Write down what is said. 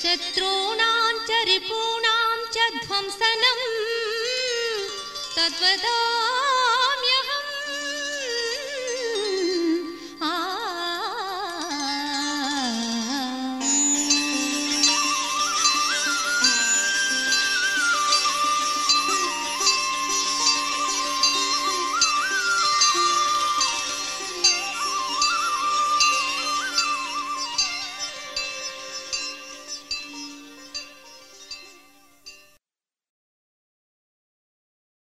शत्रूणां च रिपूणां च ध्वंसनं तद्वदा